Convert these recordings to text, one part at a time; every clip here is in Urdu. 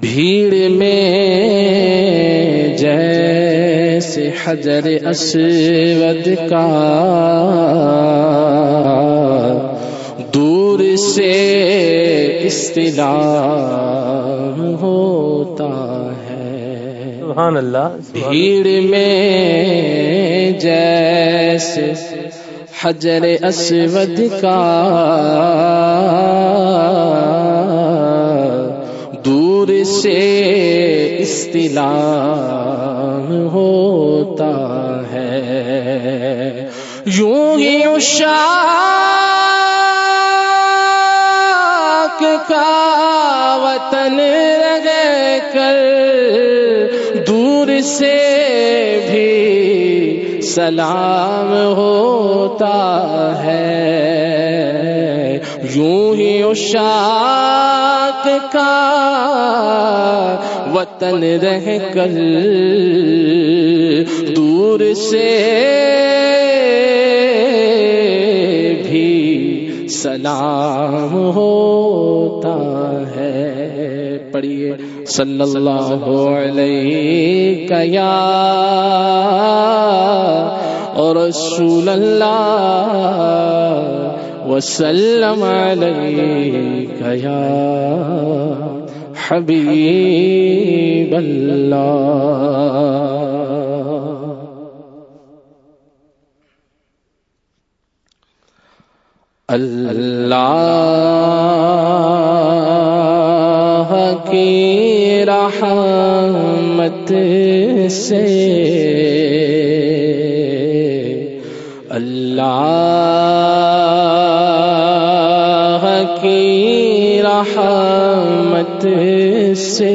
بھیڑ میں جیسے حجر اسود کا دور سے استلام ہوتا ہے۔ سبحان اللہ بھیڑ میں جیسے حجر اسود کا دور سے استلام ہوتا ہے۔ یوں ہی اشاک کا وطن رہ کر دور سے بھی سلام ہوتا ہے۔ یوں ہی اشاک کا وطن رہ کر دور سے بھی سلام ہوتا ہے۔ پڑھیے۔ صلی اللہ علیہ یا اور رسول اللہ۔ وسلم علیک یا حبیب اللہ اللہ کی رحمت سے اللہ قیامت سے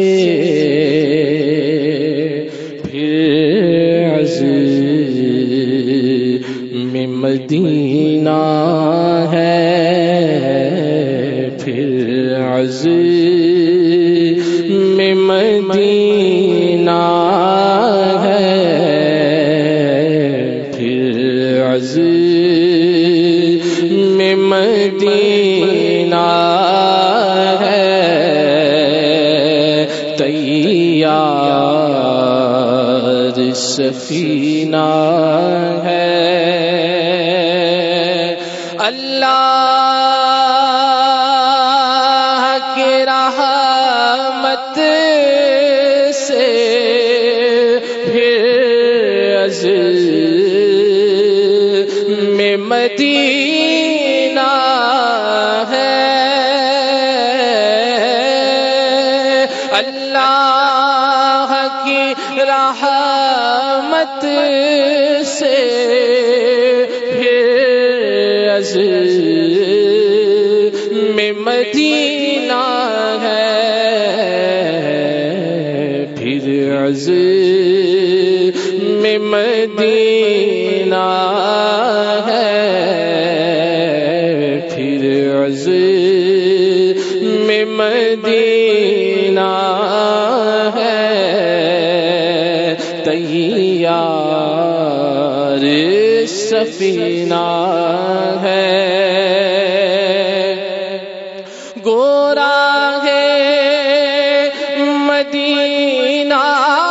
پھر عزیز میں مدینہ ہے پھر عزیز سینہ ہے۔ اللہ کے رحمت پھر میں مدینہ ہے۔ پھر عزیز میں مدینہ ہے۔ تیار سفینہ مدینہ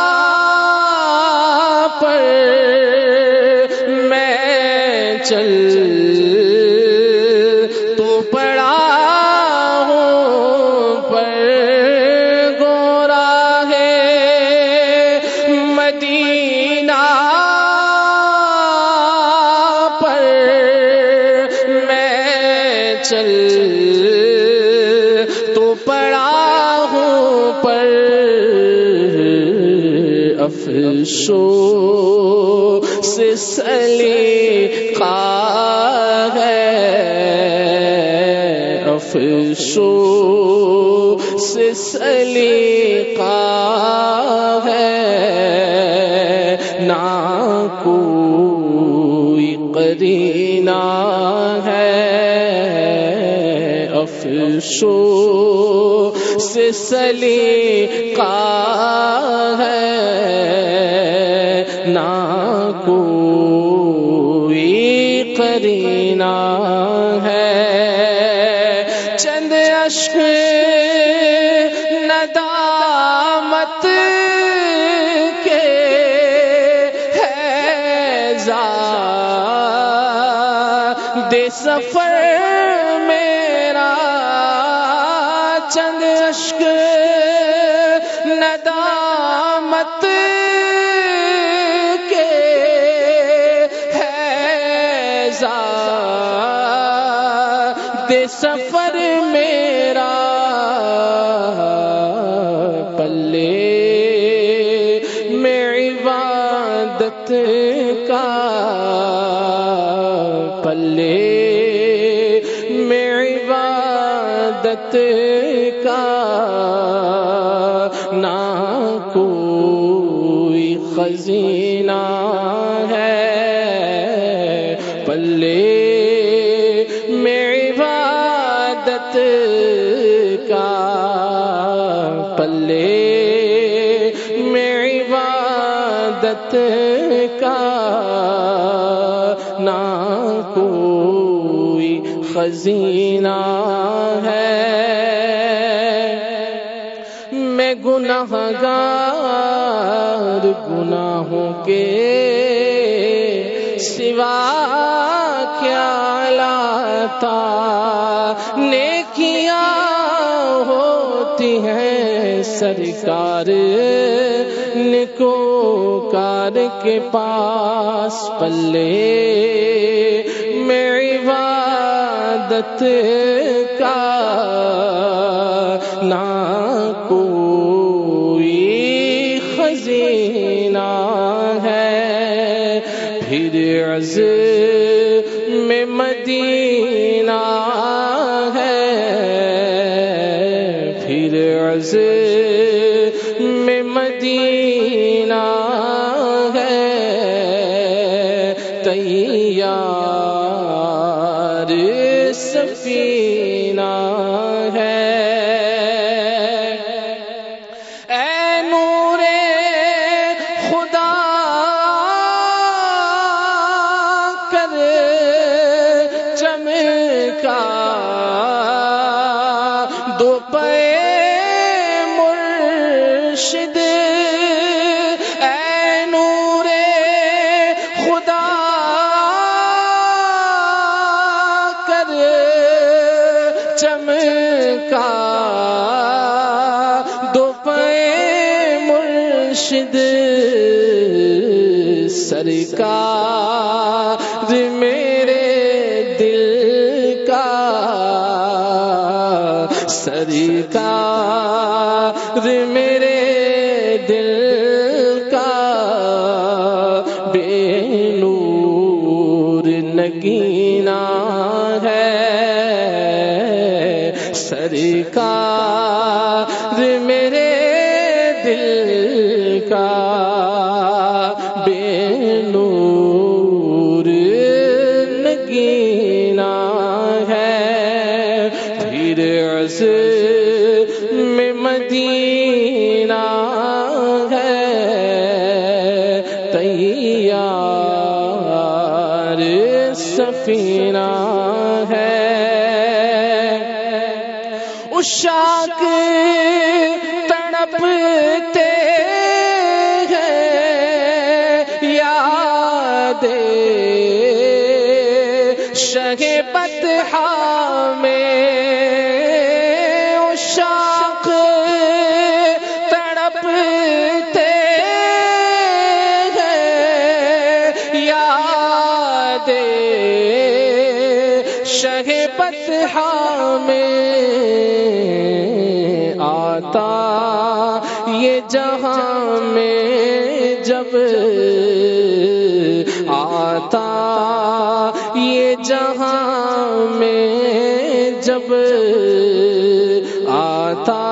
افسو سے سلی ہے۔ افسو سے سلی ہے۔ نہ کوئی قرینہ ہے۔ افسو سے سلی ہے نہ کوئی کرینہ ہے۔ چند اشک دے سفر میرا پلے میں عبادت عبادت کا پلے میں عبادت کا نہ کوئی خزینہ ہے۔ میں گناہ گار گناہوں کے سوا کیا لاتا ہوتی ہیں سرکار نکو کار کے پاس پلے میں عبادت کا نام میں مدینہ کا میرے دل کا سرکار میرے دل کا بے نور نگینا سفینہ ہے۔ اشاک تڑپتے ہیں۔ یاد شہ پت شہ بتہا میں آتا، یہ جہاں میں جب آتا، یہ جہاں میں جب آتا،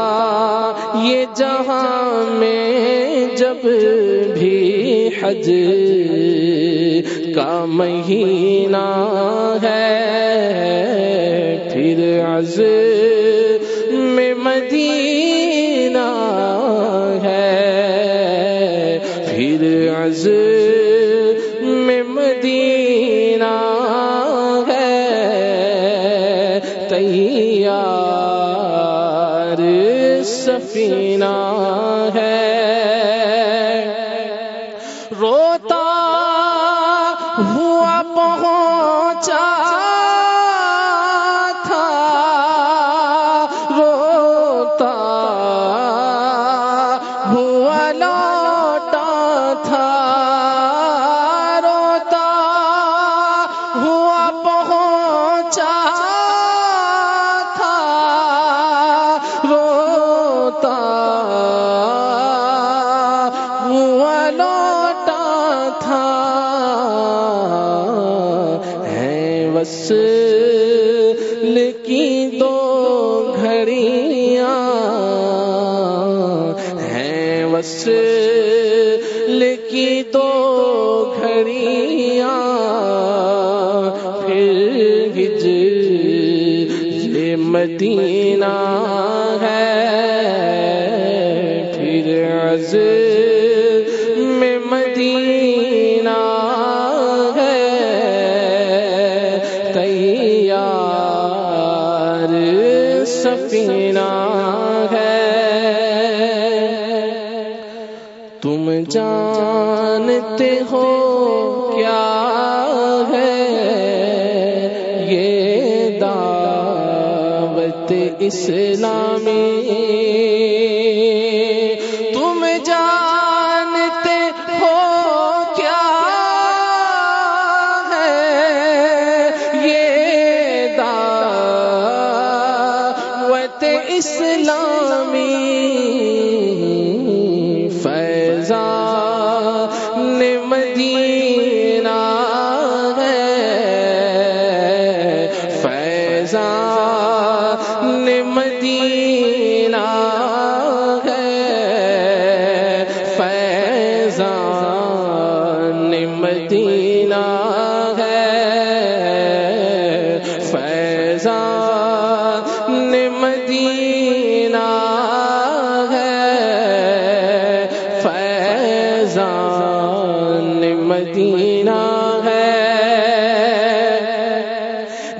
یہ جہاں میں جب بھی حج کا مہینہ ہے۔ پھر میں مدینہ ہے۔ پھر عزم وس بس تو گھڑیاں پھر گج یہ مدینہ جانتے ہو کیا ہے یہ دعوت اسلامی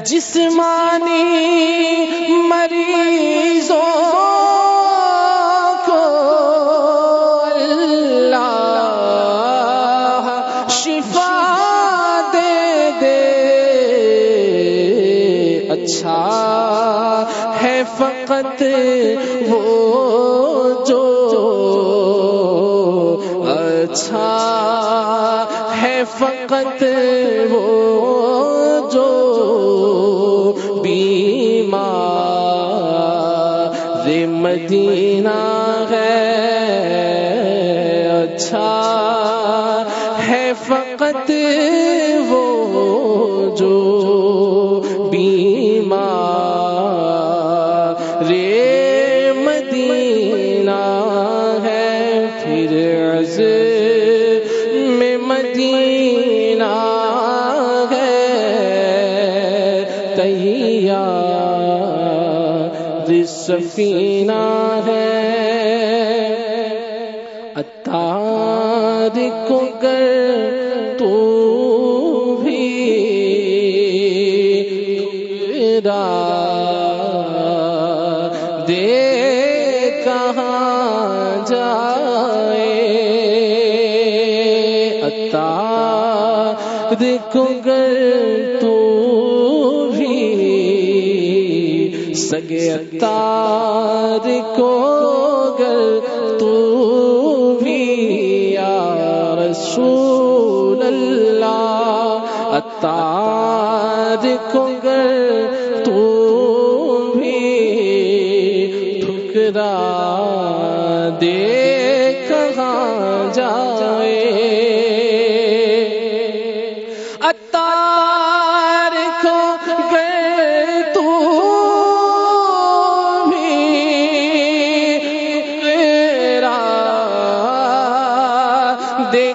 جسمانی مریضوں کو اللہ شفا دے دے۔ اچھا ہے فقط وہ جو اچھا ہے فقط ماں مدینہ ہے اچھا ہے فقط وہ جو سفینہ ہے۔ اتار کو گر سگے تار کو گر تو بھی یا رسول اللہ اتار کو دے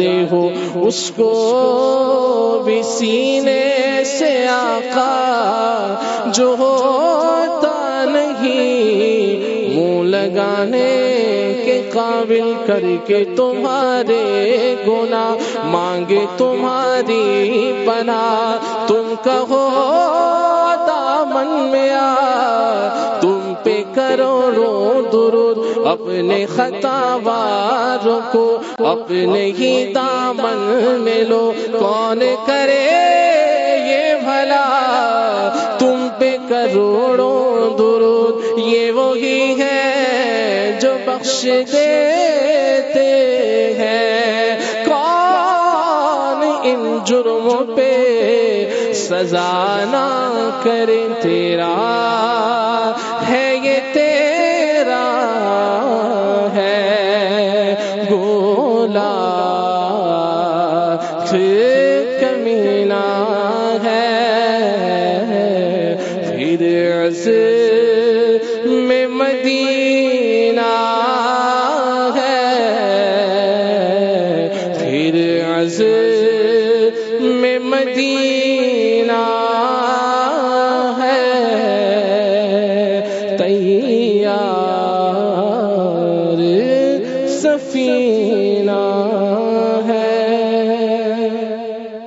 لگاتے ہو، اس کو بھی سینے سے آقا جو ہوتا نہیں منہ لگانے کے قابل کر کے تمہارے گنا مانگے تمہاری پنا تم کہو، دامن میں آ، تم پہ کروڑوں درود۔ اپنے خطا کو اپنے ہی دامن میں لو۔ کون کرے یہ بھلا؟ تم پہ کروڑوں درود۔ یہ وہی ہے جو بخش دیتے ہیں۔ کون ان جرموں پہ سزا نہ کرے تیرا؟ تھے